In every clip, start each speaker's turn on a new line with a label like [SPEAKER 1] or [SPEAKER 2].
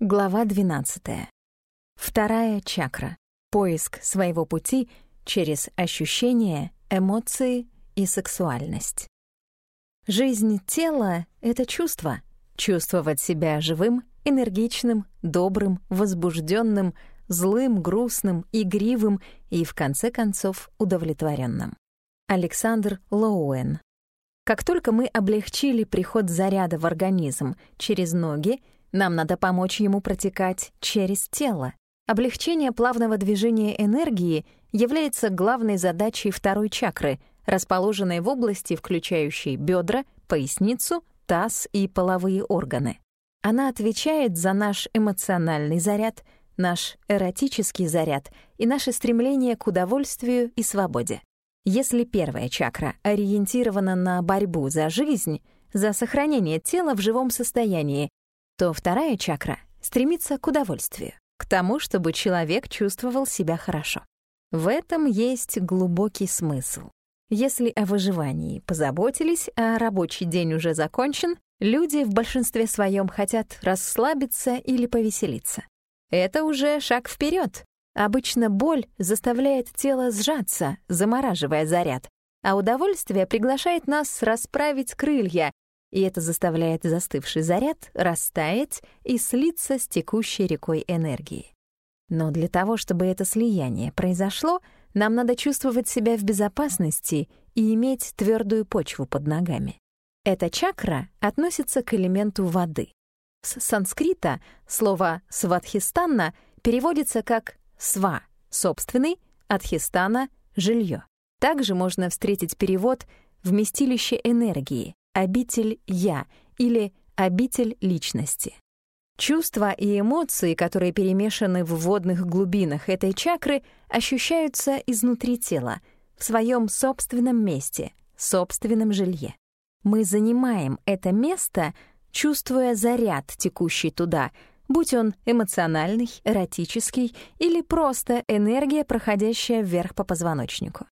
[SPEAKER 1] Глава 12. Вторая чакра. Поиск своего пути через ощущения, эмоции и сексуальность. Жизнь тела — это чувство. Чувствовать себя живым, энергичным, добрым, возбужденным, злым, грустным, игривым и, в конце концов, удовлетворенным. Александр Лоуэн. Как только мы облегчили приход заряда в организм через ноги, нам надо помочь ему протекать через тело. Облегчение плавного движения энергии является главной задачей второй чакры, расположенной в области, включающей бедра, поясницу, таз и половые органы. Она отвечает за наш эмоциональный заряд, наш эротический заряд и наше стремление к удовольствию и свободе. Если первая чакра ориентирована на борьбу за жизнь, за сохранение тела в живом состоянии, то вторая чакра стремится к удовольствию, к тому, чтобы человек чувствовал себя хорошо. В этом есть глубокий смысл. Если о выживании позаботились, а рабочий день уже закончен, люди в большинстве своем хотят расслабиться или повеселиться. Это уже шаг вперед. Обычно боль заставляет тело сжаться, замораживая заряд, а удовольствие приглашает нас расправить крылья и это заставляет застывший заряд растаять и слиться с текущей рекой энергии. Но для того, чтобы это слияние произошло, нам надо чувствовать себя в безопасности и иметь твердую почву под ногами. Эта чакра относится к элементу воды. С санскрита слово «сватхистанна» переводится как «сва» — собственный, «адхистана» — жилье. Также можно встретить перевод «вместилище энергии», обитель «я» или обитель личности. Чувства и эмоции, которые перемешаны в водных глубинах этой чакры, ощущаются изнутри тела, в своем собственном месте, собственном жилье. Мы занимаем это место, чувствуя заряд, текущий туда, будь он эмоциональный, эротический или просто энергия, проходящая вверх по позвоночнику.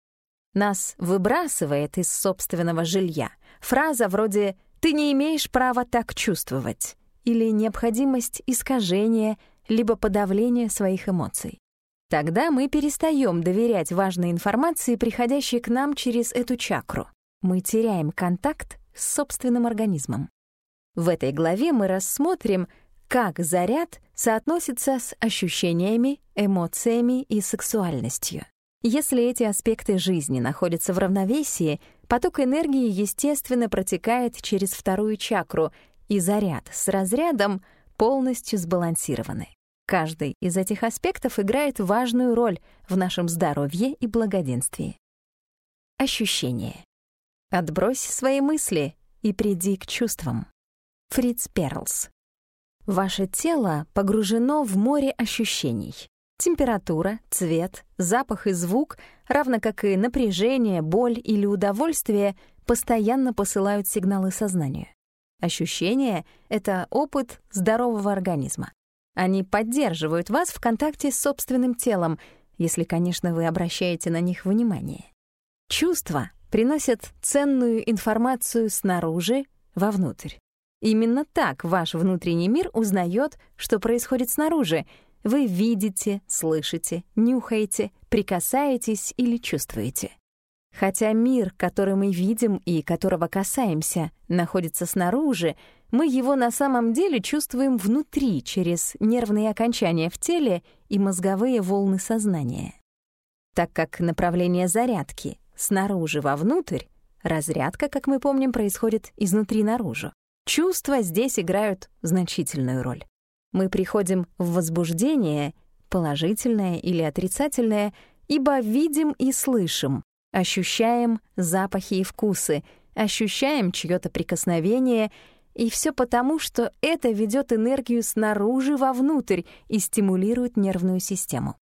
[SPEAKER 1] Нас выбрасывает из собственного жилья — Фраза вроде «ты не имеешь права так чувствовать» или необходимость искажения либо подавления своих эмоций. Тогда мы перестаем доверять важной информации, приходящей к нам через эту чакру. Мы теряем контакт с собственным организмом. В этой главе мы рассмотрим, как заряд соотносится с ощущениями, эмоциями и сексуальностью. Если эти аспекты жизни находятся в равновесии, поток энергии естественно протекает через вторую чакру, и заряд с разрядом полностью сбалансированы. Каждый из этих аспектов играет важную роль в нашем здоровье и благоденствии. Ощущение. Отбрось свои мысли и приди к чувствам. Фриц Перлс. Ваше тело погружено в море ощущений. Температура, цвет, запах и звук, равно как и напряжение, боль или удовольствие, постоянно посылают сигналы сознанию. Ощущения — это опыт здорового организма. Они поддерживают вас в контакте с собственным телом, если, конечно, вы обращаете на них внимание. Чувства приносят ценную информацию снаружи вовнутрь. Именно так ваш внутренний мир узнает, что происходит снаружи — вы видите, слышите, нюхаете, прикасаетесь или чувствуете. Хотя мир, который мы видим и которого касаемся, находится снаружи, мы его на самом деле чувствуем внутри через нервные окончания в теле и мозговые волны сознания. Так как направление зарядки снаружи вовнутрь, разрядка, как мы помним, происходит изнутри наружу. Чувства здесь играют значительную роль мы приходим в возбуждение, положительное или отрицательное, ибо видим и слышим, ощущаем запахи и вкусы, ощущаем чьё-то прикосновение, и все потому, что это ведет энергию снаружи вовнутрь и стимулирует нервную систему.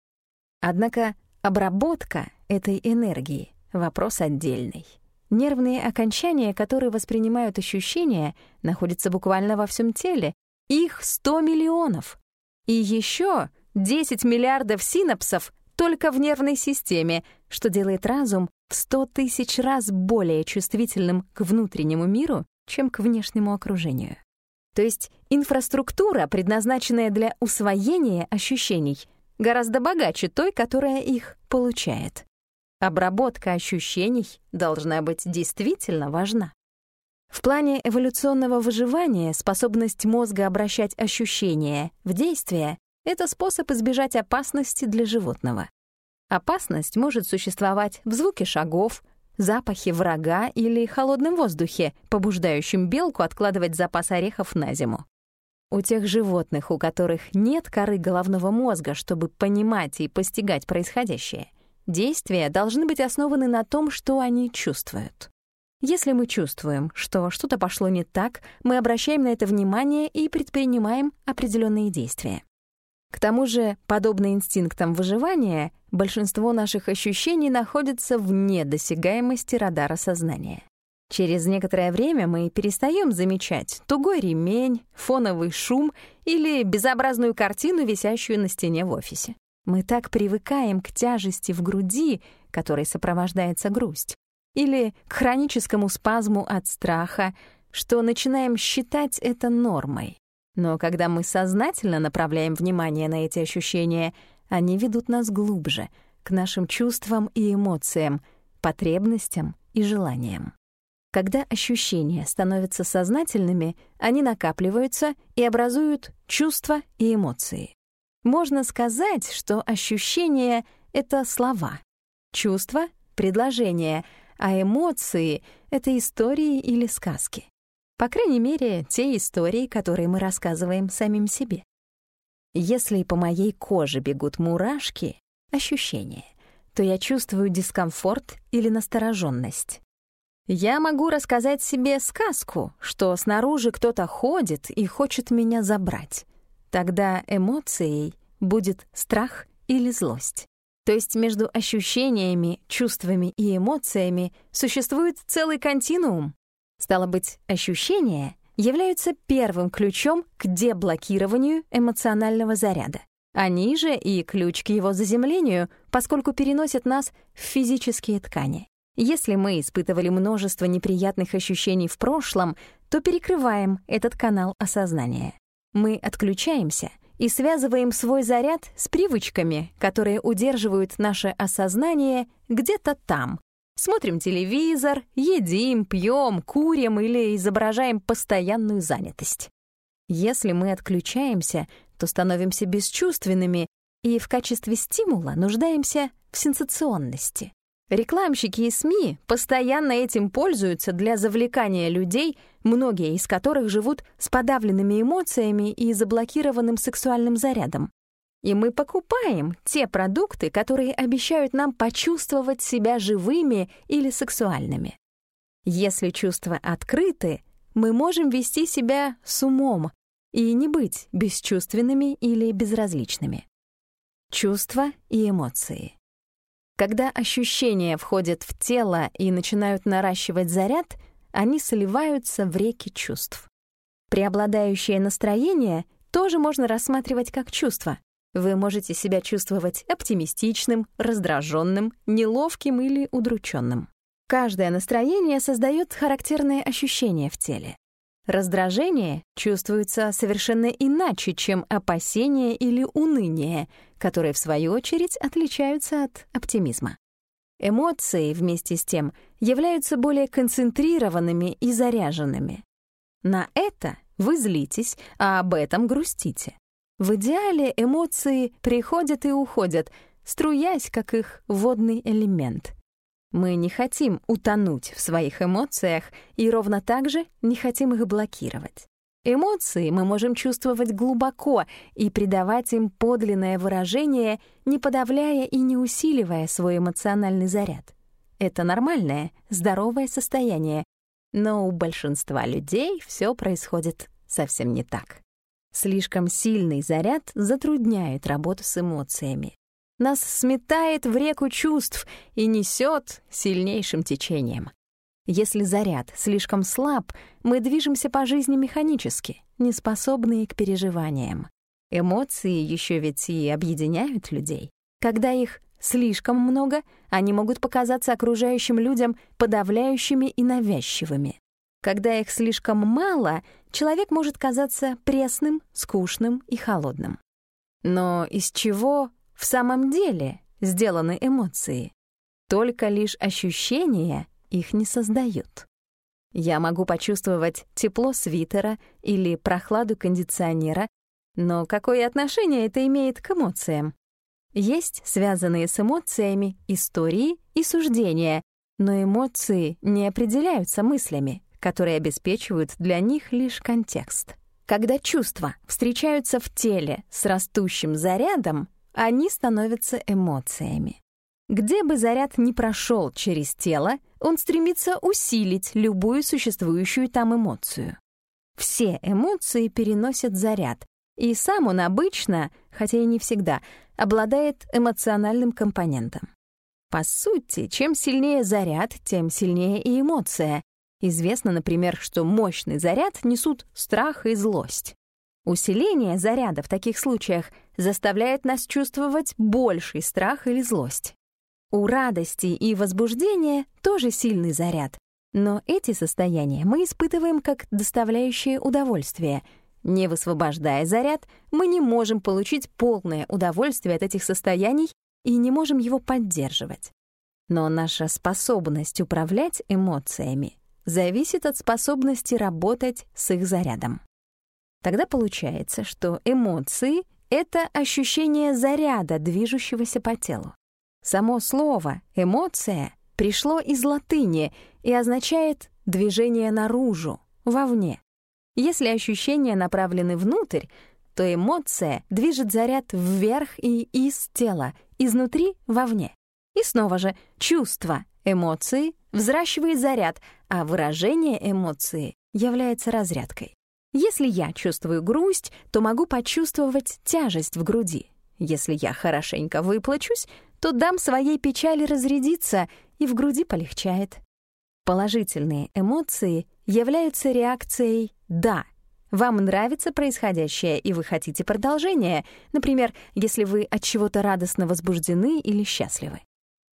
[SPEAKER 1] Однако обработка этой энергии — вопрос отдельный. Нервные окончания, которые воспринимают ощущения, находятся буквально во всем теле, их 100 миллионов. И еще 10 миллиардов синапсов только в нервной системе, что делает разум в 100 тысяч раз более чувствительным к внутреннему миру, чем к внешнему окружению. То есть инфраструктура, предназначенная для усвоения ощущений, гораздо богаче той, которая их получает. Обработка ощущений должна быть действительно важна. В плане эволюционного выживания способность мозга обращать ощущения в действие — это способ избежать опасности для животного. Опасность может существовать в звуке шагов, запахе врага или холодном воздухе, побуждающем белку откладывать запас орехов на зиму. У тех животных, у которых нет коры головного мозга, чтобы понимать и постигать происходящее, действия должны быть основаны на том, что они чувствуют. Если мы чувствуем, что что-то пошло не так, мы обращаем на это внимание и предпринимаем определенные действия. К тому же, подобно инстинктам выживания, большинство наших ощущений находится вне досягаемости радара сознания. Через некоторое время мы перестаем замечать тугой ремень, фоновый шум или безобразную картину, висящую на стене в офисе. Мы так привыкаем к тяжести в груди, которой сопровождается грусть, или к хроническому спазму от страха, что начинаем считать это нормой. Но когда мы сознательно направляем внимание на эти ощущения, они ведут нас глубже, к нашим чувствам и эмоциям, потребностям и желаниям. Когда ощущения становятся сознательными, они накапливаются и образуют чувства и эмоции. Можно сказать, что ощущения — это слова, чувства — предложения — а эмоции — это истории или сказки. По крайней мере, те истории, которые мы рассказываем самим себе. Если по моей коже бегут мурашки, ощущения, то я чувствую дискомфорт или настороженность. Я могу рассказать себе сказку, что снаружи кто-то ходит и хочет меня забрать. Тогда эмоцией будет страх или злость. То есть между ощущениями, чувствами и эмоциями существует целый континуум. Стало быть, ощущения являются первым ключом к деблокированию эмоционального заряда. Они же и ключ к его заземлению, поскольку переносят нас в физические ткани. Если мы испытывали множество неприятных ощущений в прошлом, то перекрываем этот канал осознания. Мы отключаемся — и связываем свой заряд с привычками, которые удерживают наше осознание где-то там. Смотрим телевизор, едим, пьем, курим или изображаем постоянную занятость. Если мы отключаемся, то становимся бесчувственными и в качестве стимула нуждаемся в сенсационности. Рекламщики и СМИ постоянно этим пользуются для завлекания людей, многие из которых живут с подавленными эмоциями и заблокированным сексуальным зарядом. И мы покупаем те продукты, которые обещают нам почувствовать себя живыми или сексуальными. Если чувства открыты, мы можем вести себя с умом и не быть бесчувственными или безразличными. Чувства и эмоции. Когда ощущения входят в тело и начинают наращивать заряд, они сливаются в реки чувств. Преобладающее настроение тоже можно рассматривать как чувство. Вы можете себя чувствовать оптимистичным, раздраженным, неловким или удрученным. Каждое настроение создает характерные ощущения в теле. Раздражение чувствуется совершенно иначе, чем опасение или уныние, которые, в свою очередь, отличаются от оптимизма. Эмоции, вместе с тем, являются более концентрированными и заряженными. На это вы злитесь, а об этом грустите. В идеале эмоции приходят и уходят, струясь, как их водный элемент — мы не хотим утонуть в своих эмоциях и ровно так же не хотим их блокировать. Эмоции мы можем чувствовать глубоко и придавать им подлинное выражение, не подавляя и не усиливая свой эмоциональный заряд. Это нормальное, здоровое состояние, но у большинства людей все происходит совсем не так. Слишком сильный заряд затрудняет работу с эмоциями нас сметает в реку чувств и несет сильнейшим течением. Если заряд слишком слаб, мы движемся по жизни механически, неспособные к переживаниям. Эмоции еще ведь и объединяют людей. Когда их слишком много, они могут показаться окружающим людям подавляющими и навязчивыми. Когда их слишком мало, человек может казаться пресным, скучным и холодным. Но из чего в самом деле сделаны эмоции? Только лишь ощущения их не создают. Я могу почувствовать тепло свитера или прохладу кондиционера, но какое отношение это имеет к эмоциям? Есть связанные с эмоциями истории и суждения, но эмоции не определяются мыслями, которые обеспечивают для них лишь контекст. Когда чувства встречаются в теле с растущим зарядом, они становятся эмоциями. Где бы заряд ни прошел через тело, он стремится усилить любую существующую там эмоцию. Все эмоции переносят заряд, и сам он обычно, хотя и не всегда, обладает эмоциональным компонентом. По сути, чем сильнее заряд, тем сильнее и эмоция. Известно, например, что мощный заряд несут страх и злость. Усиление заряда в таких случаях заставляет нас чувствовать больший страх или злость. У радости и возбуждения тоже сильный заряд, но эти состояния мы испытываем как доставляющие удовольствие. Не высвобождая заряд, мы не можем получить полное удовольствие от этих состояний и не можем его поддерживать. Но наша способность управлять эмоциями зависит от способности работать с их зарядом. Тогда получается, что эмоции — это ощущение заряда, движущегося по телу. Само слово «эмоция» пришло из латыни и означает «движение наружу», «вовне». Если ощущения направлены внутрь, то эмоция движет заряд вверх и из тела, изнутри вовне. И снова же чувство эмоции взращивает заряд, а выражение эмоции является разрядкой. Если я чувствую грусть, то могу почувствовать тяжесть в груди. Если я хорошенько выплачусь, то дам своей печали разрядиться, и в груди полегчает. Положительные эмоции являются реакцией «да». Вам нравится происходящее, и вы хотите продолжения, например, если вы от чего-то радостно возбуждены или счастливы.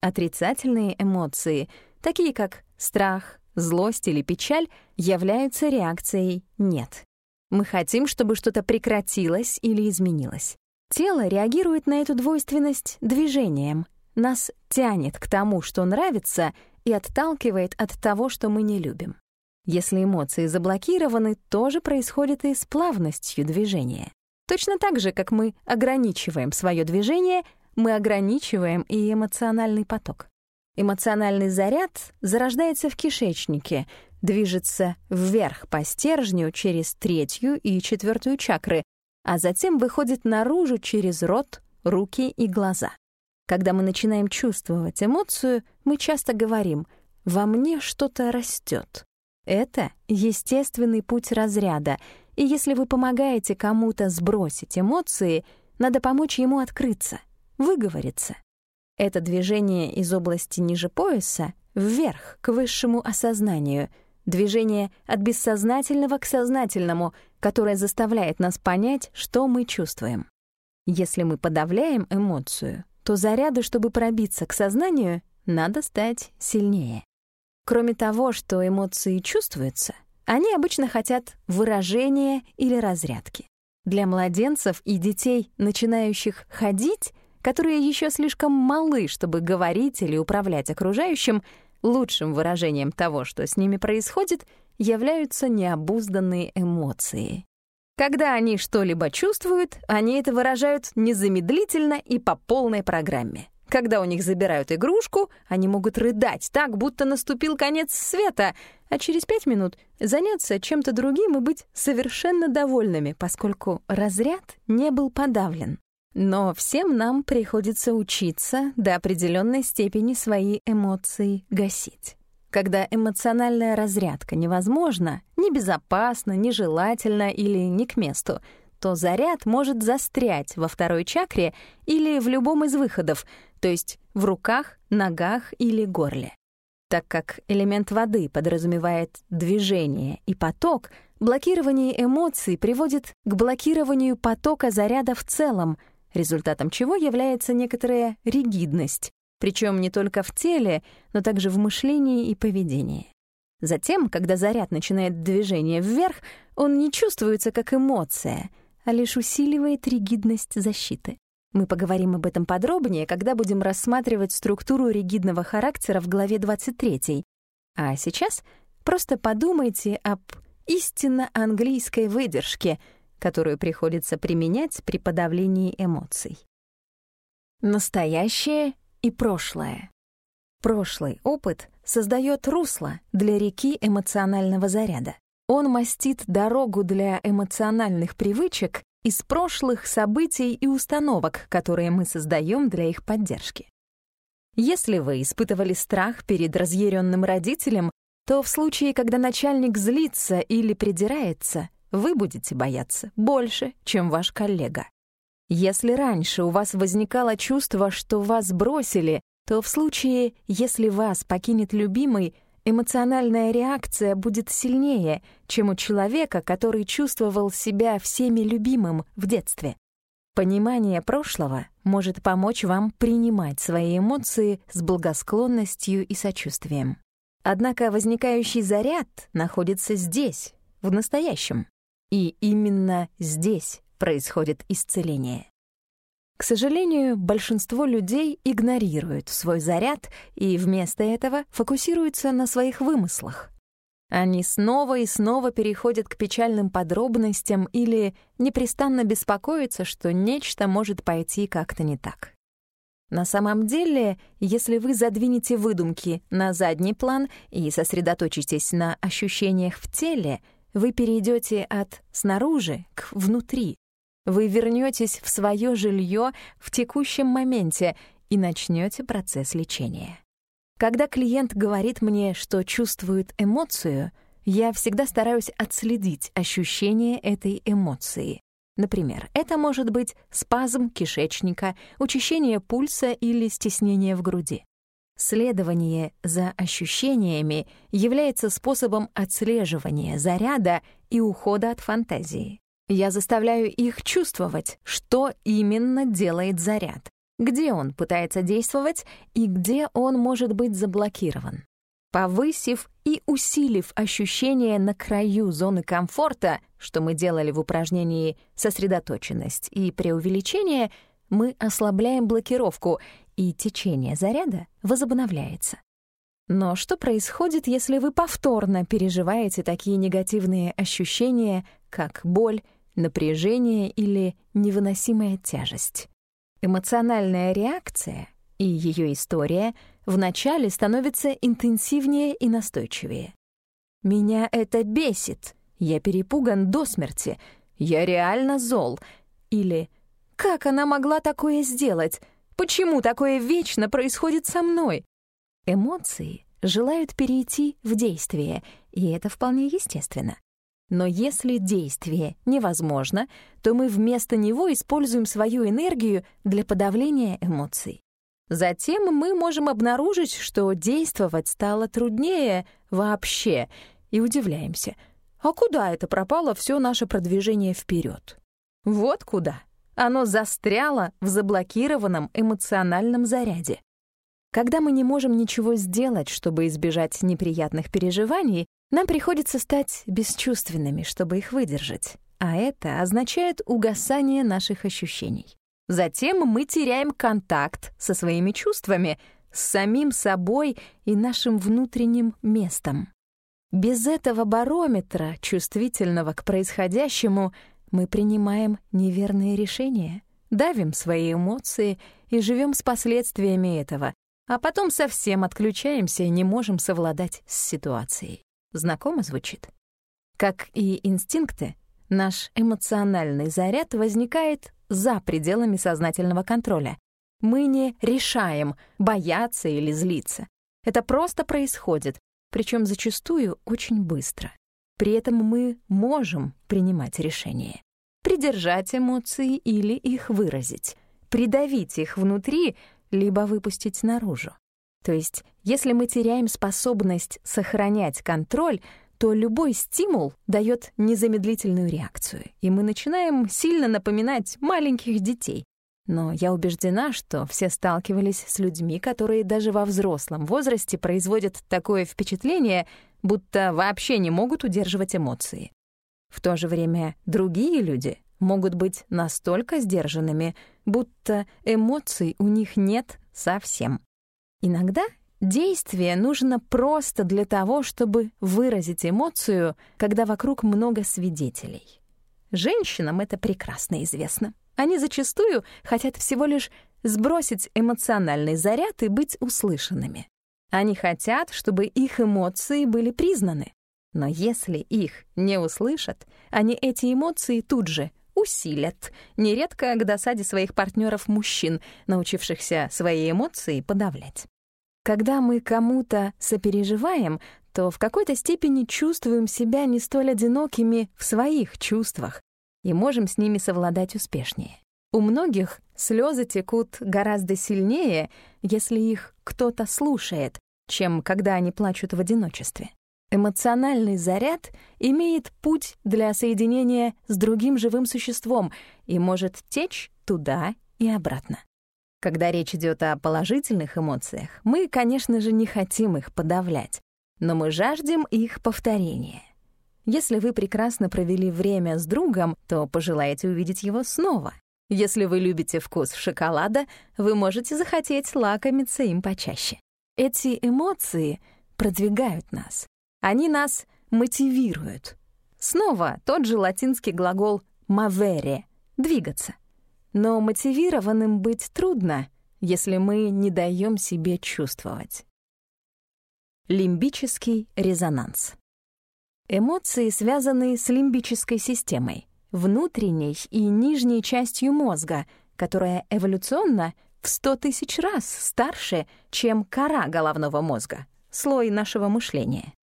[SPEAKER 1] Отрицательные эмоции, такие как страх, злость или печаль, являются реакцией «нет». Мы хотим, чтобы что-то прекратилось или изменилось. Тело реагирует на эту двойственность движением. Нас тянет к тому, что нравится, и отталкивает от того, что мы не любим. Если эмоции заблокированы, тоже происходит и с плавностью движения. Точно так же, как мы ограничиваем свое движение, мы ограничиваем и эмоциональный поток. Эмоциональный заряд зарождается в кишечнике, движется вверх по стержню через третью и четвертую чакры, а затем выходит наружу через рот, руки и глаза. Когда мы начинаем чувствовать эмоцию, мы часто говорим «во мне что-то растет». Это естественный путь разряда, и если вы помогаете кому-то сбросить эмоции, надо помочь ему открыться, выговориться. Это движение из области ниже пояса вверх, к высшему осознанию — Движение от бессознательного к сознательному, которое заставляет нас понять, что мы чувствуем. Если мы подавляем эмоцию, то заряду, чтобы пробиться к сознанию, надо стать сильнее. Кроме того, что эмоции чувствуются, они обычно хотят выражения или разрядки. Для младенцев и детей, начинающих ходить, которые еще слишком малы, чтобы говорить или управлять окружающим, Лучшим выражением того, что с ними происходит, являются необузданные эмоции. Когда они что-либо чувствуют, они это выражают незамедлительно и по полной программе. Когда у них забирают игрушку, они могут рыдать так, будто наступил конец света, а через пять минут заняться чем-то другим и быть совершенно довольными, поскольку разряд не был подавлен. Но всем нам приходится учиться до определенной степени свои эмоции гасить. Когда эмоциональная разрядка невозможна, небезопасна, нежелательна или не к месту, то заряд может застрять во второй чакре или в любом из выходов, то есть в руках, ногах или горле. Так как элемент воды подразумевает движение и поток, блокирование эмоций приводит к блокированию потока заряда в целом, результатом чего является некоторая ригидность, причем не только в теле, но также в мышлении и поведении. Затем, когда заряд начинает движение вверх, он не чувствуется как эмоция, а лишь усиливает ригидность защиты. Мы поговорим об этом подробнее, когда будем рассматривать структуру ригидного характера в главе 23. А сейчас просто подумайте об истинно английской выдержке, которую приходится применять при подавлении эмоций. Настоящее и прошлое. Прошлый опыт создает русло для реки эмоционального заряда. Он мастит дорогу для эмоциональных привычек из прошлых событий и установок, которые мы создаем для их поддержки. Если вы испытывали страх перед разъяренным родителем, то в случае, когда начальник злится или придирается, вы будете бояться больше, чем ваш коллега. Если раньше у вас возникало чувство, что вас бросили, то в случае, если вас покинет любимый, эмоциональная реакция будет сильнее, чем у человека, который чувствовал себя всеми любимым в детстве. Понимание прошлого может помочь вам принимать свои эмоции с благосклонностью и сочувствием. Однако возникающий заряд находится здесь, в настоящем. И именно здесь происходит исцеление. К сожалению, большинство людей игнорируют свой заряд и вместо этого фокусируются на своих вымыслах. Они снова и снова переходят к печальным подробностям или непрестанно беспокоятся, что нечто может пойти как-то не так. На самом деле, если вы задвинете выдумки на задний план и сосредоточитесь на ощущениях в теле, вы перейдете от снаружи к внутри, вы вернетесь в свое жилье в текущем моменте и начнете процесс лечения. Когда клиент говорит мне, что чувствует эмоцию, я всегда стараюсь отследить ощущение этой эмоции. Например, это может быть спазм кишечника, учащение пульса или стеснение в груди. Следование за ощущениями является способом отслеживания заряда и ухода от фантазии. Я заставляю их чувствовать, что именно делает заряд, где он пытается действовать и где он может быть заблокирован. Повысив и усилив ощущение на краю зоны комфорта, что мы делали в упражнении «сосредоточенность» и «преувеличение», мы ослабляем блокировку, и течение заряда возобновляется. Но что происходит, если вы повторно переживаете такие негативные ощущения, как боль, напряжение или невыносимая тяжесть. Эмоциональная реакция и ее история вначале становятся интенсивнее и настойчивее. «Меня это бесит», «Я перепуган до смерти», «Я реально зол» или «Как она могла такое сделать? Почему такое вечно происходит со мной?» Эмоции желают перейти в действие, и это вполне естественно. Но если действие невозможно, то мы вместо него используем свою энергию для подавления эмоций. Затем мы можем обнаружить, что действовать стало труднее вообще, и удивляемся, а куда это пропало все наше продвижение вперед? Вот куда. Оно застряло в заблокированном эмоциональном заряде. Когда мы не можем ничего сделать, чтобы избежать неприятных переживаний, нам приходится стать бесчувственными, чтобы их выдержать, а это означает угасание наших ощущений. Затем мы теряем контакт со своими чувствами, с самим собой и нашим внутренним местом. Без этого барометра, чувствительного к происходящему, мы принимаем неверные решения, давим свои эмоции и живем с последствиями этого, а потом совсем отключаемся и не можем совладать с ситуацией. Знакомо звучит? Как и инстинкты, наш эмоциональный заряд возникает за пределами сознательного контроля. Мы не решаем, бояться или злиться. Это просто происходит, причем зачастую очень быстро. При этом мы можем принимать решения. Придержать эмоции или их выразить. Придавить их внутри, либо выпустить наружу. То есть, если мы теряем способность сохранять контроль, то любой стимул дает незамедлительную реакцию, и мы начинаем сильно напоминать маленьких детей. Но я убеждена, что все сталкивались с людьми, которые даже во взрослом возрасте производят такое впечатление, будто вообще не могут удерживать эмоции. В то же время другие люди могут быть настолько сдержанными, будто эмоций у них нет совсем. Иногда действие нужно просто для того, чтобы выразить эмоцию, когда вокруг много свидетелей. Женщинам это прекрасно известно. Они зачастую хотят всего лишь сбросить эмоциональный заряд и быть услышанными. Они хотят, чтобы их эмоции были признаны. Но если их не услышат, они эти эмоции тут же усилят, нередко к досаде своих партнеров мужчин, научившихся свои эмоции подавлять. Когда мы кому-то сопереживаем, то в какой-то степени чувствуем себя не столь одинокими в своих чувствах, и можем с ними совладать успешнее. У многих слезы текут гораздо сильнее, если их кто-то слушает, чем когда они плачут в одиночестве. Эмоциональный заряд имеет путь для соединения с другим живым существом и может течь туда и обратно. Когда речь идет о положительных эмоциях, мы, конечно же, не хотим их подавлять, но мы жаждем их повторения. Если вы прекрасно провели время с другом, то пожелаете увидеть его снова. Если вы любите вкус шоколада, вы можете захотеть лакомиться им почаще. Эти эмоции продвигают нас. Они нас мотивируют. Снова тот же латинский глагол «мавере» — «двигаться». Но мотивированным быть трудно, если мы не даем себе чувствовать. Лимбический резонанс. Эмоции связаны с лимбической системой, внутренней и нижней частью мозга, которая эволюционно в 100 тысяч раз старше, чем кора головного мозга, слой нашего мышления.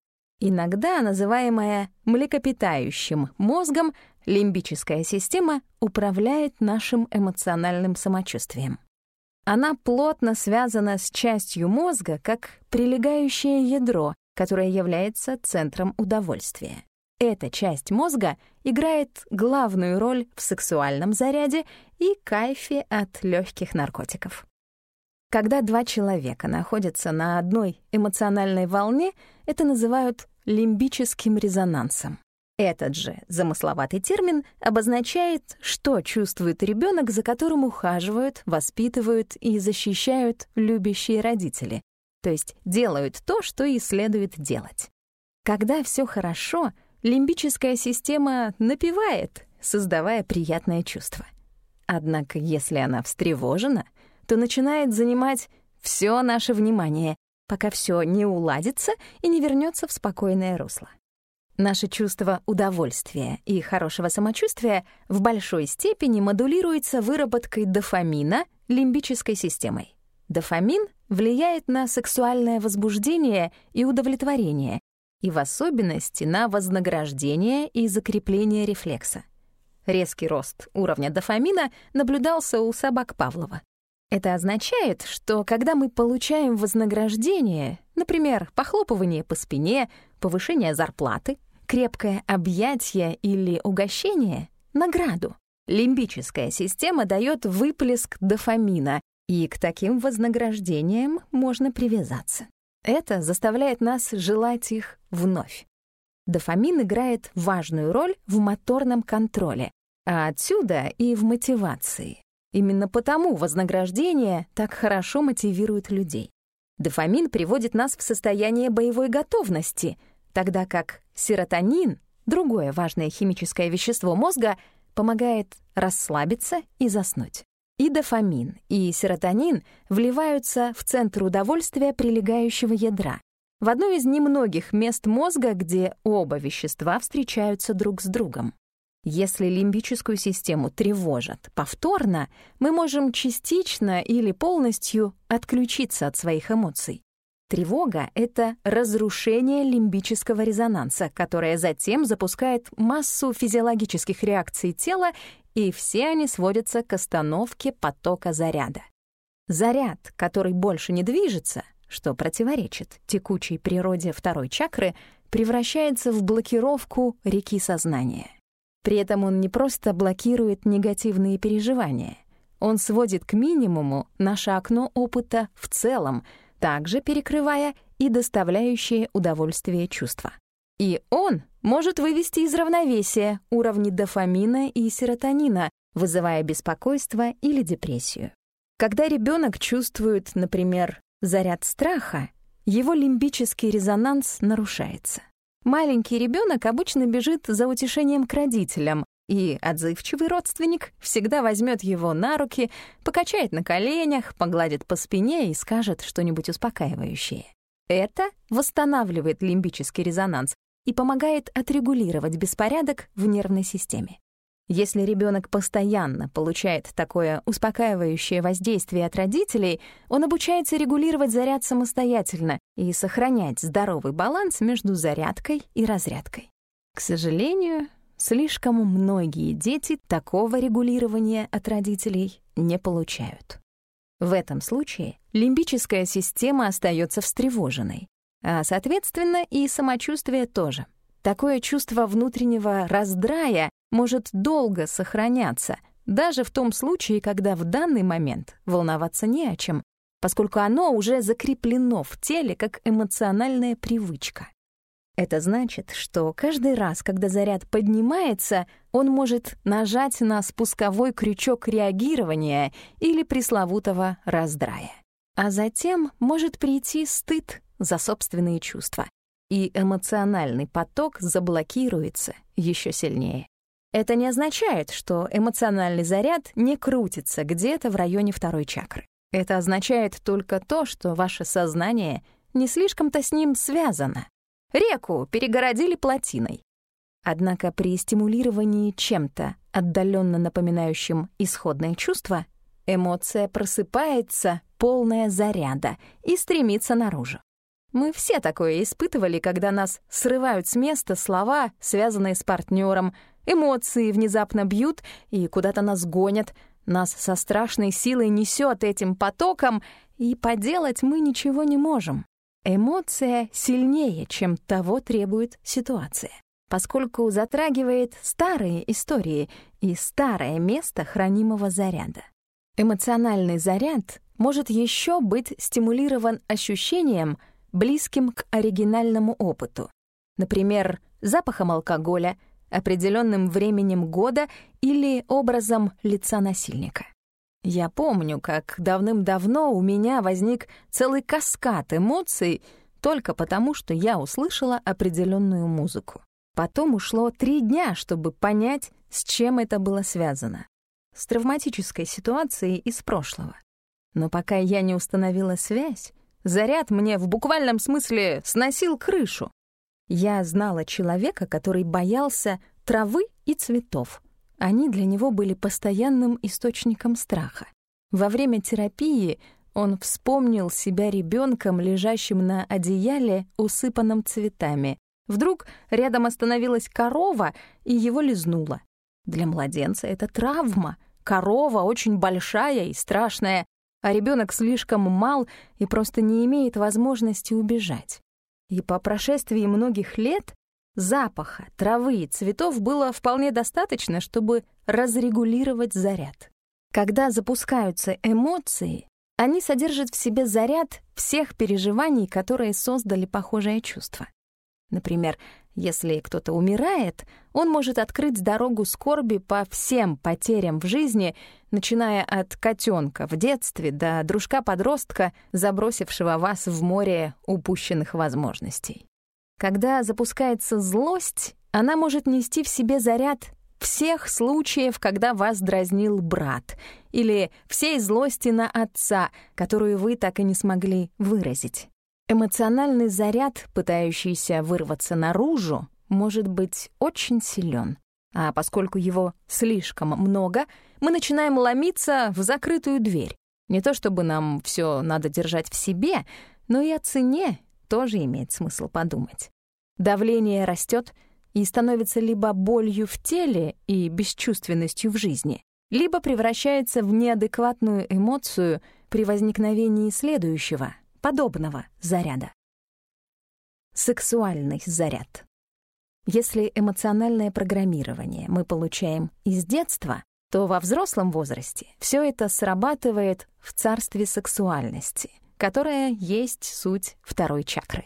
[SPEAKER 1] Иногда называемая млекопитающим мозгом, лимбическая система управляет нашим эмоциональным самочувствием. Она плотно связана с частью мозга, как прилегающее ядро, которая является центром удовольствия. Эта часть мозга играет главную роль в сексуальном заряде и кайфе от легких наркотиков. Когда два человека находятся на одной эмоциональной волне, это называют лимбическим резонансом. Этот же замысловатый термин обозначает, что чувствует ребенок, за которым ухаживают, воспитывают и защищают любящие родители, то есть делают то, что и следует делать. Когда все хорошо, лимбическая система напевает, создавая приятное чувство. Однако, если она встревожена, то начинает занимать все наше внимание, пока все не уладится и не вернется в спокойное русло. Наше чувство удовольствия и хорошего самочувствия в большой степени модулируется выработкой дофамина лимбической системой. Дофамин влияет на сексуальное возбуждение и удовлетворение, и в особенности на вознаграждение и закрепление рефлекса. Резкий рост уровня дофамина наблюдался у собак Павлова. Это означает, что когда мы получаем вознаграждение, например, похлопывание по спине, повышение зарплаты, крепкое объятие или угощение, награду, лимбическая система дает выплеск дофамина, и к таким вознаграждениям можно привязаться. Это заставляет нас желать их вновь. Дофамин играет важную роль в моторном контроле, а отсюда и в мотивации. Именно потому вознаграждение так хорошо мотивирует людей. Дофамин приводит нас в состояние боевой готовности, тогда как серотонин, другое важное химическое вещество мозга, помогает расслабиться и заснуть. И дофамин, и серотонин вливаются в центр удовольствия прилегающего ядра, в одно из немногих мест мозга, где оба вещества встречаются друг с другом. Если лимбическую систему тревожат повторно, мы можем частично или полностью отключиться от своих эмоций. Тревога — это разрушение лимбического резонанса, которое затем запускает массу физиологических реакций тела и все они сводятся к остановке потока заряда. Заряд, который больше не движется, что противоречит текучей природе второй чакры, превращается в блокировку реки сознания. При этом он не просто блокирует негативные переживания, Он сводит к минимуму наше окно опыта в целом, также перекрывая и доставляющие удовольствие чувства. И он может вывести из равновесия уровни дофамина и серотонина, вызывая беспокойство или депрессию. Когда ребенок чувствует, например, заряд страха, его лимбический резонанс нарушается. Маленький ребенок обычно бежит за утешением к родителям, и отзывчивый родственник всегда возьмет его на руки, покачает на коленях, погладит по спине и скажет что-нибудь успокаивающее. Это восстанавливает лимбический резонанс и помогает отрегулировать беспорядок в нервной системе. Если ребенок постоянно получает такое успокаивающее воздействие от родителей, он обучается регулировать заряд самостоятельно и сохранять здоровый баланс между зарядкой и разрядкой. К сожалению, слишком многие дети такого регулирования от родителей не получают. В этом случае лимбическая система остается встревоженной, а, соответственно, и самочувствие тоже. Такое чувство внутреннего раздрая может долго сохраняться, даже в том случае, когда в данный момент волноваться не о чем, поскольку оно уже закреплено в теле как эмоциональная привычка. Это значит, что каждый раз, когда заряд поднимается, он может нажать на спусковой крючок реагирования или пресловутого раздрая. А затем может прийти стыд за собственные чувства, и эмоциональный поток заблокируется еще сильнее. Это не означает, что эмоциональный заряд не крутится где-то в районе второй чакры. Это означает только то, что ваше сознание не слишком-то с ним связано. Реку перегородили плотиной. Однако при стимулировании чем-то, отдаленно напоминающим исходное чувство, эмоция просыпается, полная заряда, и стремится наружу. Мы все такое испытывали, когда нас срывают с места слова, связанные с партнером, эмоции внезапно бьют и куда-то нас гонят, нас со страшной силой несет этим потоком, и поделать мы ничего не можем. Эмоция сильнее, чем того требует ситуация, поскольку затрагивает старые истории и старое место хранимого заряда. Эмоциональный заряд может еще быть стимулирован ощущением — близким к оригинальному опыту. Например, запахом алкоголя, определенным временем года или образом лица насильника. Я помню, как давным-давно у меня возник целый каскад эмоций только потому, что я услышала определенную музыку. Потом ушло три дня, чтобы понять, с чем это было связано. С травматической ситуацией из прошлого. Но пока я не установила связь, Заряд мне в буквальном смысле сносил крышу. Я знала человека, который боялся травы и цветов. Они для него были постоянным источником страха. Во время терапии он вспомнил себя ребенком, лежащим на одеяле, усыпанном цветами. Вдруг рядом остановилась корова и его лизнула. Для младенца это травма. Корова очень большая и страшная, а ребенок слишком мал и просто не имеет возможности убежать. И по прошествии многих лет запаха, травы и цветов было вполне достаточно, чтобы разрегулировать заряд. Когда запускаются эмоции, они содержат в себе заряд всех переживаний, которые создали похожее чувство. Например, если кто-то умирает, он может открыть дорогу скорби по всем потерям в жизни, начиная от котенка в детстве до дружка-подростка, забросившего вас в море упущенных возможностей. Когда запускается злость, она может нести в себе заряд всех случаев, когда вас дразнил брат, или всей злости на отца, которую вы так и не смогли выразить. Эмоциональный заряд, пытающийся вырваться наружу, может быть очень силен. А поскольку его слишком много, мы начинаем ломиться в закрытую дверь. Не то чтобы нам все надо держать в себе, но и о цене тоже имеет смысл подумать. Давление растет и становится либо болью в теле и бесчувственностью в жизни, либо превращается в неадекватную эмоцию при возникновении следующего, подобного заряда. Сексуальный заряд. Если эмоциональное программирование мы получаем из детства, то во взрослом возрасте все это срабатывает в царстве сексуальности, которая есть суть второй чакры.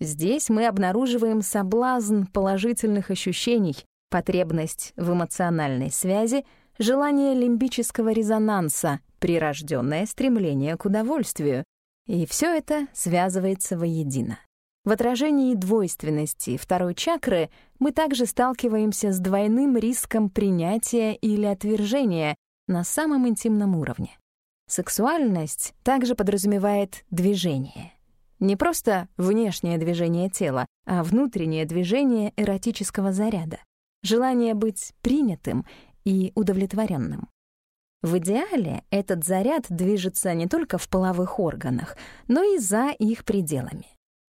[SPEAKER 1] Здесь мы обнаруживаем соблазн положительных ощущений, потребность в эмоциональной связи, желание лимбического резонанса, прирожденное стремление к удовольствию. И все это связывается воедино. В отражении двойственности второй чакры мы также сталкиваемся с двойным риском принятия или отвержения на самом интимном уровне. Сексуальность также подразумевает движение. Не просто внешнее движение тела, а внутреннее движение эротического заряда. Желание быть принятым и удовлетворенным. В идеале этот заряд движется не только в половых органах, но и за их пределами.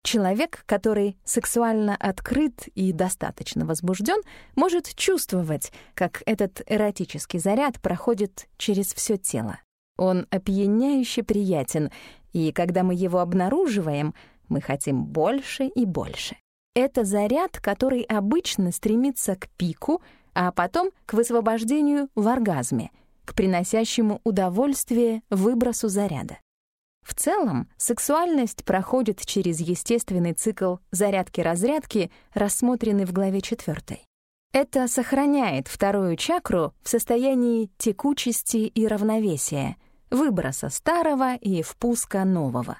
[SPEAKER 1] Человек, который сексуально открыт и достаточно возбужден, может чувствовать, как этот эротический заряд проходит через все тело. Он опьяняюще приятен, и когда мы его обнаруживаем, мы хотим больше и больше. Это заряд, который обычно стремится к пику, а потом к высвобождению в оргазме, к приносящему удовольствие выбросу заряда. В целом, сексуальность проходит через естественный цикл зарядки-разрядки, рассмотренный в главе 4. Это сохраняет вторую чакру в состоянии текучести и равновесия, выброса старого и впуска нового.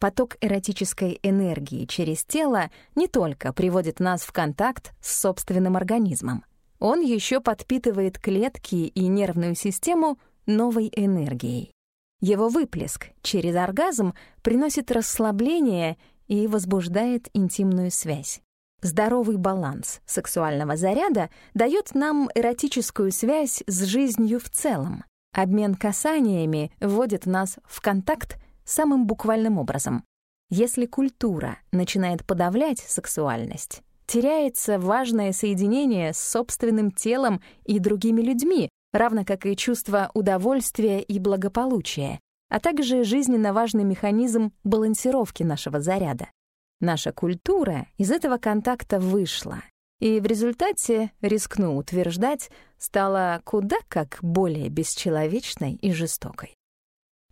[SPEAKER 1] Поток эротической энергии через тело не только приводит нас в контакт с собственным организмом, он еще подпитывает клетки и нервную систему новой энергией. Его выплеск через оргазм приносит расслабление и возбуждает интимную связь. Здоровый баланс сексуального заряда дает нам эротическую связь с жизнью в целом. Обмен касаниями вводит нас в контакт самым буквальным образом. Если культура начинает подавлять сексуальность, теряется важное соединение с собственным телом и другими людьми, равно как и чувство удовольствия и благополучия, а также жизненно важный механизм балансировки нашего заряда. Наша культура из этого контакта вышла, и в результате, рискну утверждать, стала куда как более бесчеловечной и жестокой.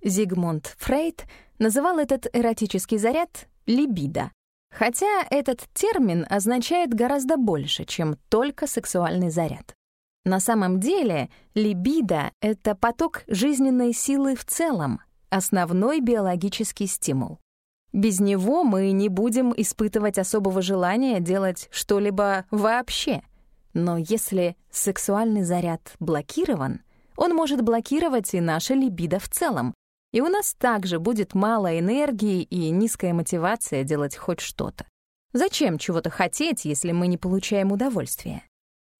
[SPEAKER 1] Зигмунд Фрейд называл этот эротический заряд «либидо», хотя этот термин означает гораздо больше, чем только сексуальный заряд. На самом деле либидо — это поток жизненной силы в целом, основной биологический стимул. Без него мы не будем испытывать особого желания делать что-либо вообще. Но если сексуальный заряд блокирован, он может блокировать и наше либидо в целом, и у нас также будет мало энергии и низкая мотивация делать хоть что-то. Зачем чего-то хотеть, если мы не получаем удовольствия?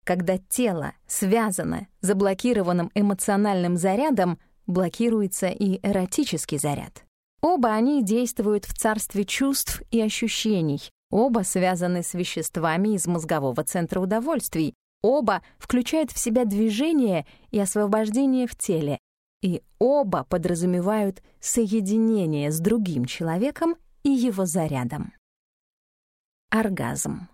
[SPEAKER 1] Когда тело связано заблокированным эмоциональным зарядом, блокируется и эротический заряд. Оба они действуют в царстве чувств и ощущений, оба связаны с веществами из мозгового центра удовольствий, оба включают в себя движение и освобождение в теле, и оба подразумевают соединение с другим человеком и его зарядом. Оргазм.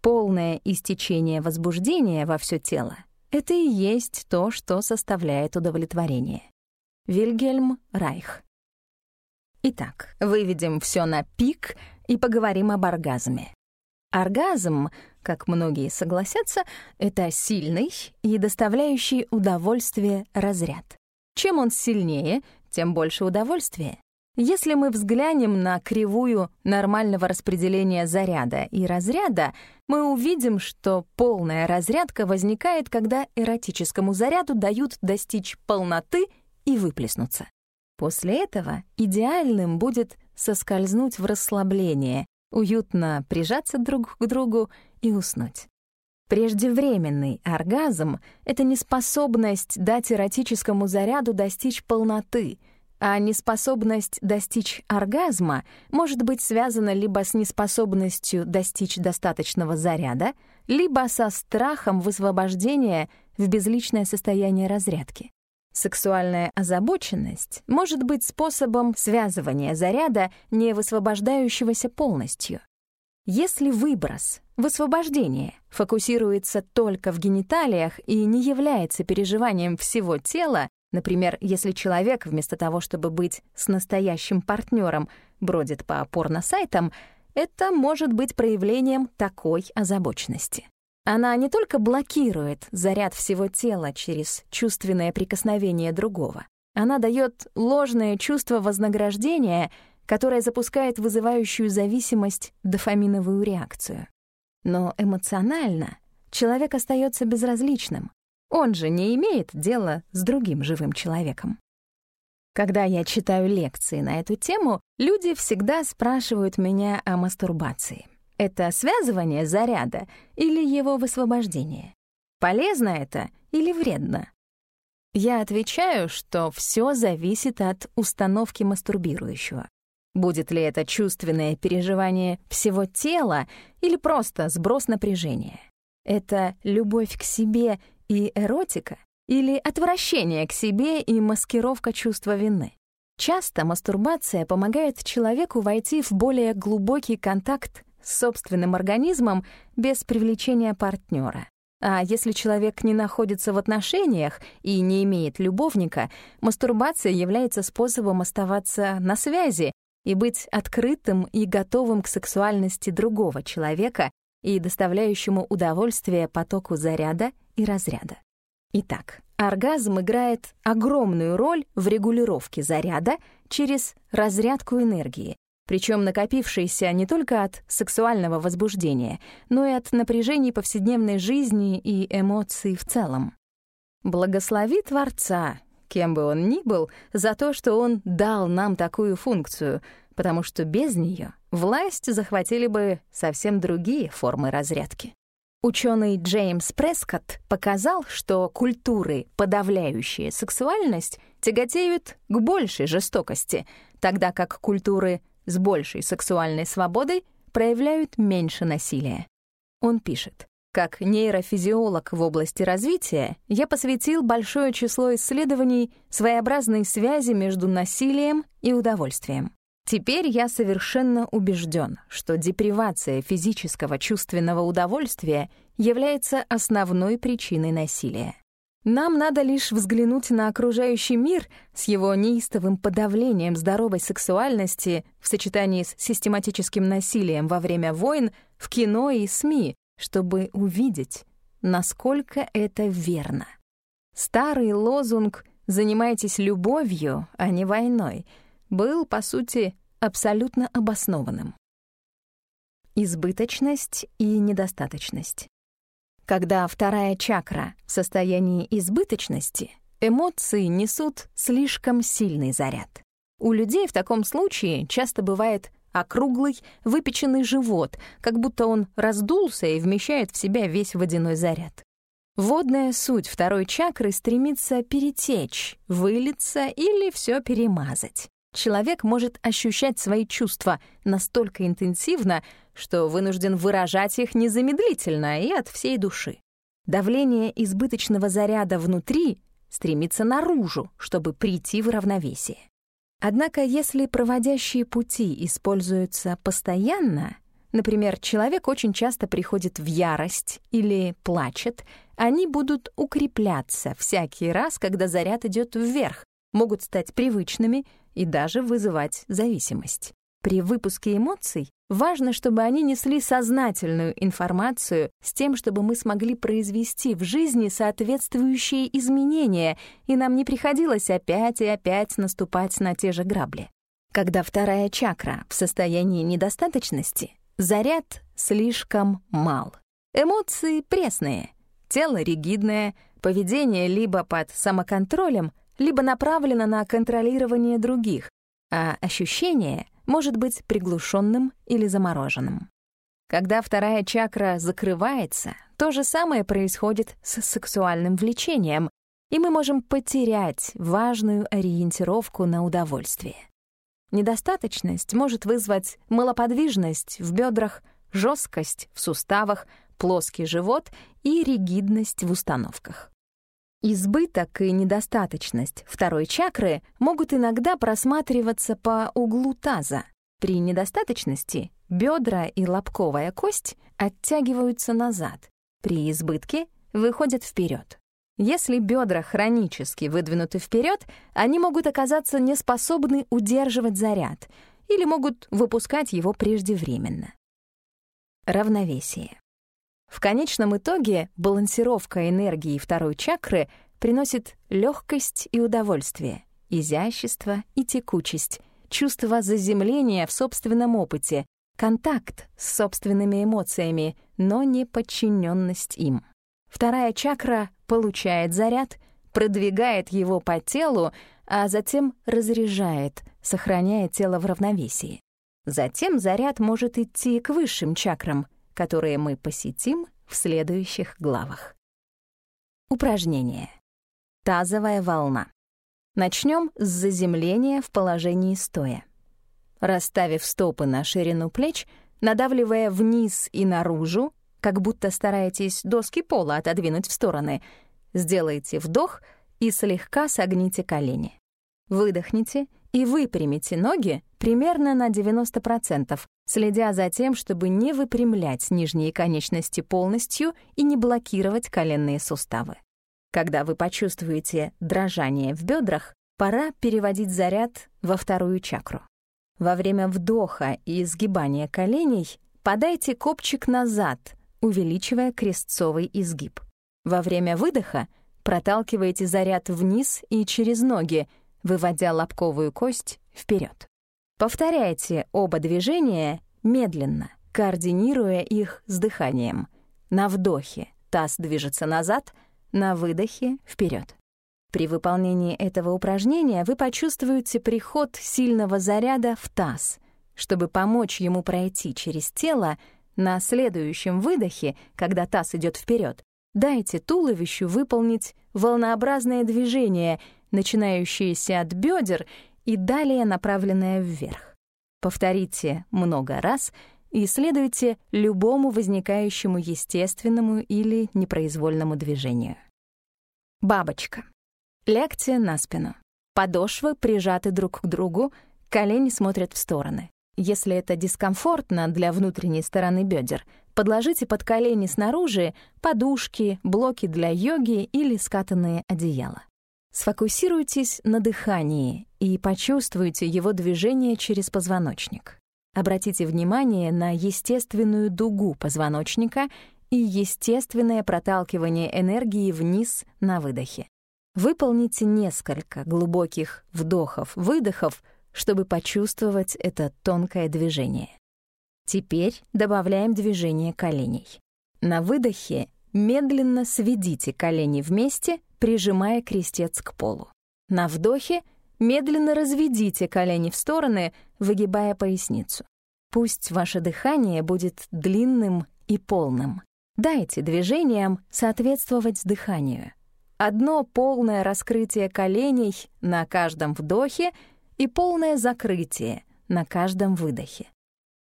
[SPEAKER 1] Полное истечение возбуждения во все тело — это и есть то, что составляет удовлетворение. Вильгельм Райх. Итак, выведем все на пик и поговорим об оргазме. Оргазм, как многие согласятся, это сильный и доставляющий удовольствие разряд. Чем он сильнее, тем больше удовольствия. Если мы взглянем на кривую нормального распределения заряда и разряда, мы увидим, что полная разрядка возникает, когда эротическому заряду дают достичь полноты и выплеснуться. После этого идеальным будет соскользнуть в расслабление, уютно прижаться друг к другу и уснуть. Преждевременный оргазм — это неспособность дать эротическому заряду достичь полноты — а неспособность достичь оргазма может быть связана либо с неспособностью достичь достаточного заряда, либо со страхом высвобождения в безличное состояние разрядки. Сексуальная озабоченность может быть способом связывания заряда, не высвобождающегося полностью. Если выброс, высвобождение фокусируется только в гениталиях и не является переживанием всего тела, например, если человек вместо того, чтобы быть с настоящим партнером, бродит по порно-сайтам, это может быть проявлением такой озабоченности. Она не только блокирует заряд всего тела через чувственное прикосновение другого, она дает ложное чувство вознаграждения — которая запускает вызывающую зависимость дофаминовую реакцию. Но эмоционально человек остается безразличным. Он же не имеет дела с другим живым человеком. Когда я читаю лекции на эту тему, люди всегда спрашивают меня о мастурбации. Это связывание заряда или его высвобождение? Полезно это или вредно? Я отвечаю, что все зависит от установки мастурбирующего. Будет ли это чувственное переживание всего тела или просто сброс напряжения? Это любовь к себе и эротика или отвращение к себе и маскировка чувства вины? Часто мастурбация помогает человеку войти в более глубокий контакт собственным организмом без привлечения партнера. А если человек не находится в отношениях и не имеет любовника, мастурбация является способом оставаться на связи и быть открытым и готовым к сексуальности другого человека и доставляющему удовольствие потоку заряда и разряда. Итак, оргазм играет огромную роль в регулировке заряда через разрядку энергии, причем накопившейся не только от сексуального возбуждения, но и от напряжений повседневной жизни и эмоций в целом. Благослови Творца, кем бы он ни был, за то, что он дал нам такую функцию, потому что без нее власть захватили бы совсем другие формы разрядки. Ученый Джеймс Прескотт показал, что культуры, подавляющие сексуальность, тяготеют к большей жестокости, тогда как культуры с большей сексуальной свободой проявляют меньше насилия. Он пишет, как нейрофизиолог в области развития, я посвятил большое число исследований своеобразной связи между насилием и удовольствием. Теперь я совершенно убежден, что депривация физического чувственного удовольствия является основной причиной насилия. Нам надо лишь взглянуть на окружающий мир с его неистовым подавлением здоровой сексуальности в сочетании с систематическим насилием во время войн в кино и СМИ, чтобы увидеть, насколько это верно. Старый лозунг «занимайтесь любовью, а не войной» был, по сути, абсолютно обоснованным. Избыточность и недостаточность. Когда вторая чакра в состоянии избыточности, эмоции несут слишком сильный заряд. У людей в таком случае часто бывает округлый, выпеченный живот, как будто он раздулся и вмещает в себя весь водяной заряд. Водная суть второй чакры стремится перетечь, вылиться или все перемазать. Человек может ощущать свои чувства настолько интенсивно, что вынужден выражать их незамедлительно и от всей души. Давление избыточного заряда внутри стремится наружу, чтобы прийти в равновесие. Однако если проводящие пути используются постоянно, например, человек очень часто приходит в ярость или плачет, они будут укрепляться всякий раз, когда заряд идет вверх, могут стать привычными и даже вызывать зависимость. При выпуске эмоций важно, чтобы они несли сознательную информацию с тем, чтобы мы смогли произвести в жизни соответствующие изменения, и нам не приходилось опять и опять наступать на те же грабли. Когда вторая чакра в состоянии недостаточности, заряд слишком мал. Эмоции пресные, тело ригидное, поведение либо под самоконтролем, либо направлено на контролирование других, а ощущение может быть приглушенным или замороженным. Когда вторая чакра закрывается, то же самое происходит с сексуальным влечением, и мы можем потерять важную ориентировку на удовольствие. Недостаточность может вызвать малоподвижность в бедрах, жесткость в суставах, плоский живот и ригидность в установках. Избыток и недостаточность второй чакры могут иногда просматриваться по углу таза. При недостаточности бедра и лобковая кость оттягиваются назад, при избытке выходят вперед. Если бедра хронически выдвинуты вперед, они могут оказаться неспособны удерживать заряд или могут выпускать его преждевременно. Равновесие. В конечном итоге балансировка энергии второй чакры приносит легкость и удовольствие, изящество и текучесть, чувство заземления в собственном опыте, контакт с собственными эмоциями, но не подчиненность им. Вторая чакра получает заряд, продвигает его по телу, а затем разряжает, сохраняя тело в равновесии. Затем заряд может идти к высшим чакрам, которые мы посетим в следующих главах. Упражнение. Тазовая волна. Начнем с заземления в положении стоя. Расставив стопы на ширину плеч, надавливая вниз и наружу, как будто стараетесь доски пола отодвинуть в стороны. Сделайте вдох и слегка согните колени. Выдохните и выпрямите ноги примерно на 90%, следя за тем, чтобы не выпрямлять нижние конечности полностью и не блокировать коленные суставы. Когда вы почувствуете дрожание в бедрах, пора переводить заряд во вторую чакру. Во время вдоха и сгибания коленей подайте копчик назад, увеличивая крестцовый изгиб. Во время выдоха проталкивайте заряд вниз и через ноги, выводя лобковую кость вперед. Повторяйте оба движения медленно, координируя их с дыханием. На вдохе таз движется назад, на выдохе — вперед. При выполнении этого упражнения вы почувствуете приход сильного заряда в таз. Чтобы помочь ему пройти через тело, на следующем выдохе, когда таз идет вперед, дайте туловищу выполнить волнообразное движение, начинающееся от бедер и далее направленное вверх. Повторите много раз и следуйте любому возникающему естественному или непроизвольному движению. Бабочка. Лягте на спину. Подошвы прижаты друг к другу, колени смотрят в стороны. Если это дискомфортно для внутренней стороны бедер, подложите под колени снаружи подушки, блоки для йоги или скатанные одеяла. Сфокусируйтесь на дыхании и почувствуйте его движение через позвоночник. Обратите внимание на естественную дугу позвоночника и естественное проталкивание энергии вниз на выдохе. Выполните несколько глубоких вдохов-выдохов — чтобы почувствовать это тонкое движение. Теперь добавляем движение коленей. На выдохе медленно сведите колени вместе, прижимая крестец к полу. На вдохе медленно разведите колени в стороны, выгибая поясницу. Пусть ваше дыхание будет длинным и полным. Дайте движениям соответствовать дыханию. Одно полное раскрытие коленей на каждом вдохе — и полное закрытие на каждом выдохе.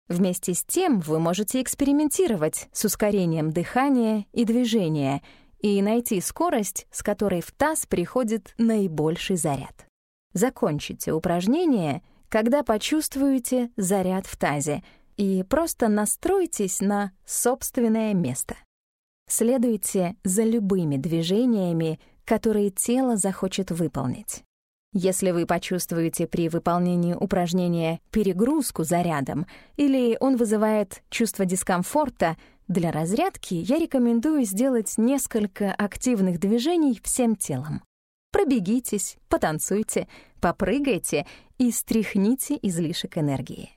[SPEAKER 1] Вместе с тем вы можете экспериментировать с ускорением дыхания и движения и найти скорость, с которой в таз приходит наибольший заряд. Закончите упражнение, когда почувствуете заряд в тазе, и просто настройтесь на собственное место. Следуйте за любыми движениями, которые тело захочет выполнить. Если вы почувствуете при выполнении упражнения перегрузку зарядом или он вызывает чувство дискомфорта, для разрядки я рекомендую сделать несколько активных движений всем телом. Пробегитесь, потанцуйте, попрыгайте и стряхните излишек энергии.